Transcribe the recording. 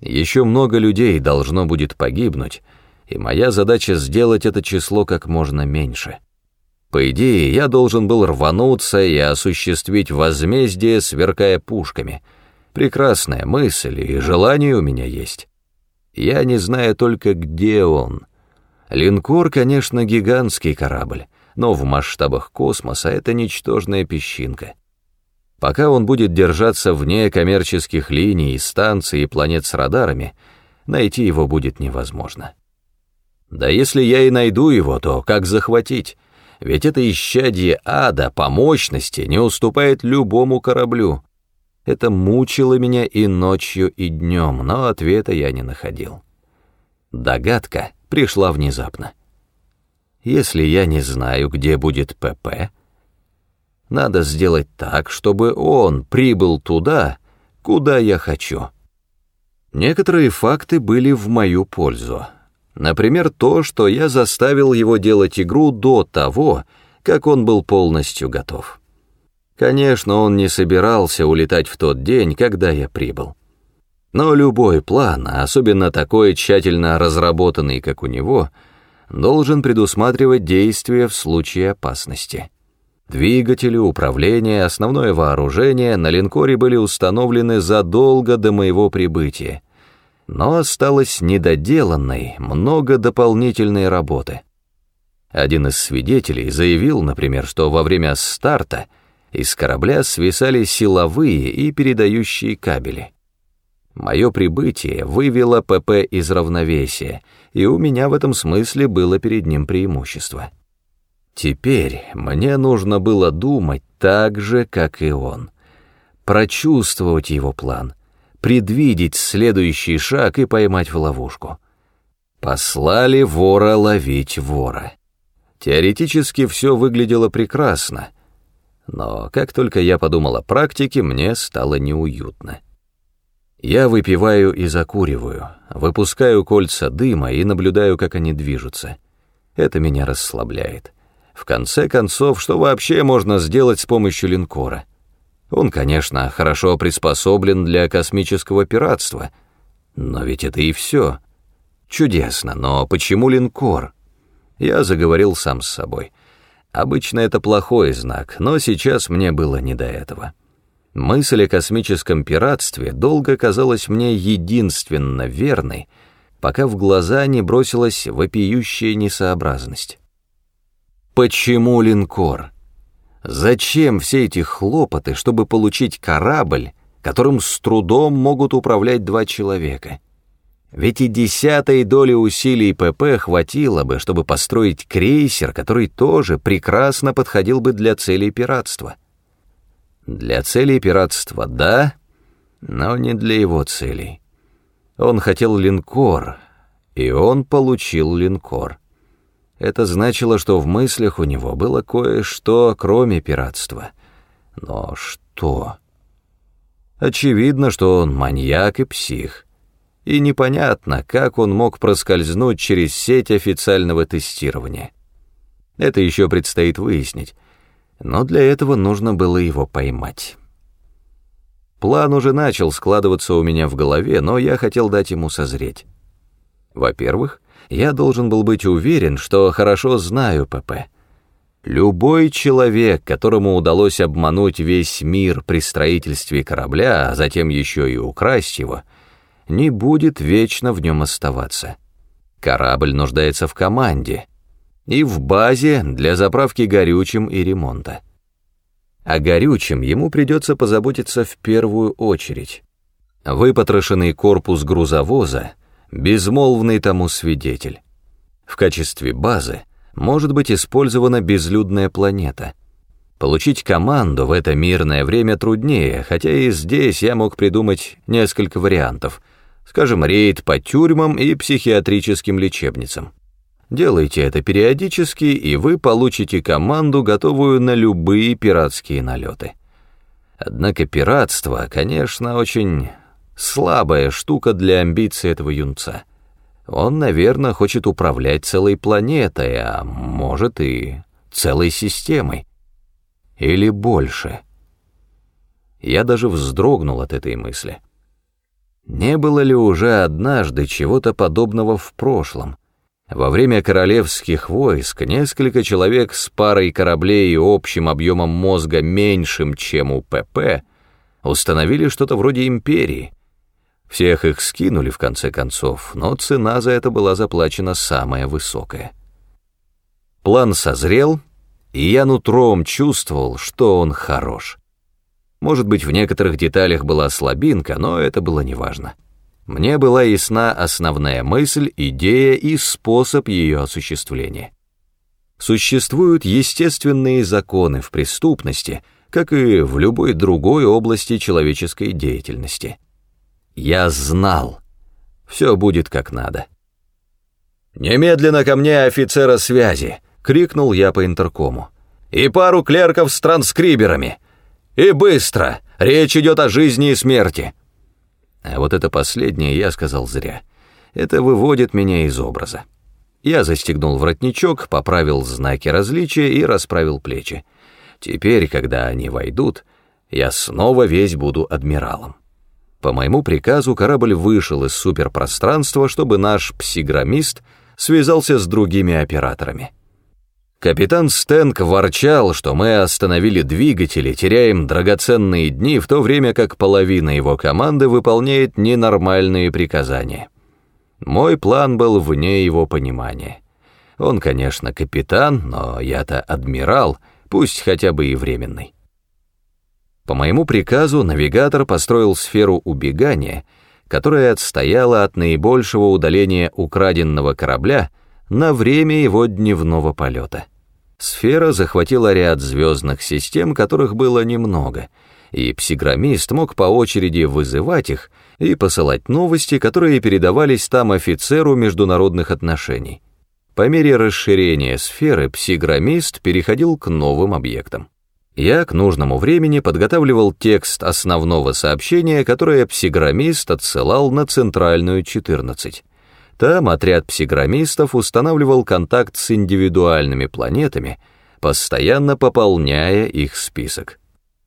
Еще много людей должно будет погибнуть, и моя задача сделать это число как можно меньше. По идее, я должен был рвануться и осуществить возмездие, сверкая пушками. Прекрасная мысль и желание у меня есть. Я не знаю только, где он. Линкор, конечно, гигантский корабль, но в масштабах космоса это ничтожная песчинка. Пока он будет держаться вне коммерческих линий, станций и планет с радарами, найти его будет невозможно. Да если я и найду его, то как захватить? Ведь это исчадие ада по мощности не уступает любому кораблю. Это мучило меня и ночью, и днем, но ответа я не находил. Догадка пришла внезапно. Если я не знаю, где будет ПП, надо сделать так, чтобы он прибыл туда, куда я хочу. Некоторые факты были в мою пользу. Например, то, что я заставил его делать игру до того, как он был полностью готов. Конечно, он не собирался улетать в тот день, когда я прибыл. Но любой план, особенно такой тщательно разработанный, как у него, должен предусматривать действия в случае опасности. Двигатели, управление, основное вооружение на линкоре были установлены задолго до моего прибытия, но осталось недоделанной много дополнительной работы. Один из свидетелей заявил, например, что во время старта из корабля свисали силовые и передающие кабели. Мое прибытие вывело ПП из равновесия, и у меня в этом смысле было перед ним преимущество. Теперь мне нужно было думать так же, как и он, прочувствовать его план, предвидеть следующий шаг и поймать в ловушку. Послали вора ловить вора. Теоретически все выглядело прекрасно, но как только я подумал о практике, мне стало неуютно. Я выпиваю и закуриваю, выпускаю кольца дыма и наблюдаю, как они движутся. Это меня расслабляет. В конце концов, что вообще можно сделать с помощью линкора? Он, конечно, хорошо приспособлен для космического пиратства, но ведь это и все. Чудесно, но почему линкор? Я заговорил сам с собой. Обычно это плохой знак, но сейчас мне было не до этого. Мысль о космическом пиратстве долго казалась мне единственно верной, пока в глаза не бросилась вопиющая несообразность. Почему линкор? Зачем все эти хлопоты, чтобы получить корабль, которым с трудом могут управлять два человека? Ведь и десятой доли усилий ПП хватило бы, чтобы построить крейсер, который тоже прекрасно подходил бы для целей пиратства. Для целей пиратства — да, но не для его целей. Он хотел линкор, и он получил линкор. Это значило, что в мыслях у него было кое-что, кроме пиратства. Но что? Очевидно, что он маньяк и псих. И непонятно, как он мог проскользнуть через сеть официального тестирования. Это еще предстоит выяснить, но для этого нужно было его поймать. План уже начал складываться у меня в голове, но я хотел дать ему созреть. Во-первых, я должен был быть уверен, что хорошо знаю ПП. Любой человек, которому удалось обмануть весь мир при строительстве корабля, а затем еще и украсть его, не будет вечно в нем оставаться. Корабль нуждается в команде и в базе для заправки горючим и ремонта. О горючем ему придется позаботиться в первую очередь. Выпотрошенный корпус грузовоза — безмолвный тому свидетель. В качестве базы может быть использована безлюдная планета. Получить команду в это мирное время труднее, хотя и здесь я мог придумать несколько вариантов, скажем, рейд по тюрьмам и психиатрическим лечебницам. Делайте это периодически, и вы получите команду, готовую на любые пиратские налеты. Однако пиратство, конечно, очень Слабая штука для амбиций этого юнца. Он, наверное, хочет управлять целой планетой, а может и целой системой. Или больше. Я даже вздрогнул от этой мысли. Не было ли уже однажды чего-то подобного в прошлом? Во время королевских войск несколько человек с парой кораблей и общим объемом мозга меньшим, чем у ПП, установили что-то вроде империи. Всех их скинули в конце концов, но цена за это была заплачена самая высокая. План созрел, и я нутром чувствовал, что он хорош. Может быть, в некоторых деталях была слабинка, но это было неважно. Мне была ясна основная мысль, идея и способ ее осуществления. Существуют естественные законы в преступности, как и в любой другой области человеческой деятельности. Я знал, все будет как надо. «Немедленно ко мне офицера связи!» — крикнул я по интеркому. «И пару клерков с транскриберами!» И быстро! Речь идет о жизни и смерти!» А вот это последнее я сказал зря. Это выводит меня из образа. Я застегнул воротничок, поправил знаки различия и расправил плечи. Теперь, когда они войдут, я снова весь буду адмиралом. По моему приказу корабль вышел из суперпространства, чтобы наш псиграммист связался с другими операторами. Капитан Стэнк ворчал, что мы остановили двигатели, теряем драгоценные дни, в то время как половина его команды выполняет ненормальные приказания. Мой план был вне его понимания. Он, конечно, капитан, но я-то адмирал, пусть хотя бы и временный. По моему приказу навигатор построил сферу убегания, которая отстояла от наибольшего удаления украденного корабля — на время его дневного полета. Сфера захватила ряд звездных систем, которых было немного, и псиграммист мог по очереди вызывать их и посылать новости, которые передавались там офицеру международных отношений. По мере расширения сферы псиграммист переходил к новым объектам. Я к нужному времени подготавливал текст основного сообщения, которое псиграммист отсылал на центральную 14. Там отряд псиграммистов устанавливал контакт с индивидуальными планетами, постоянно пополняя их список.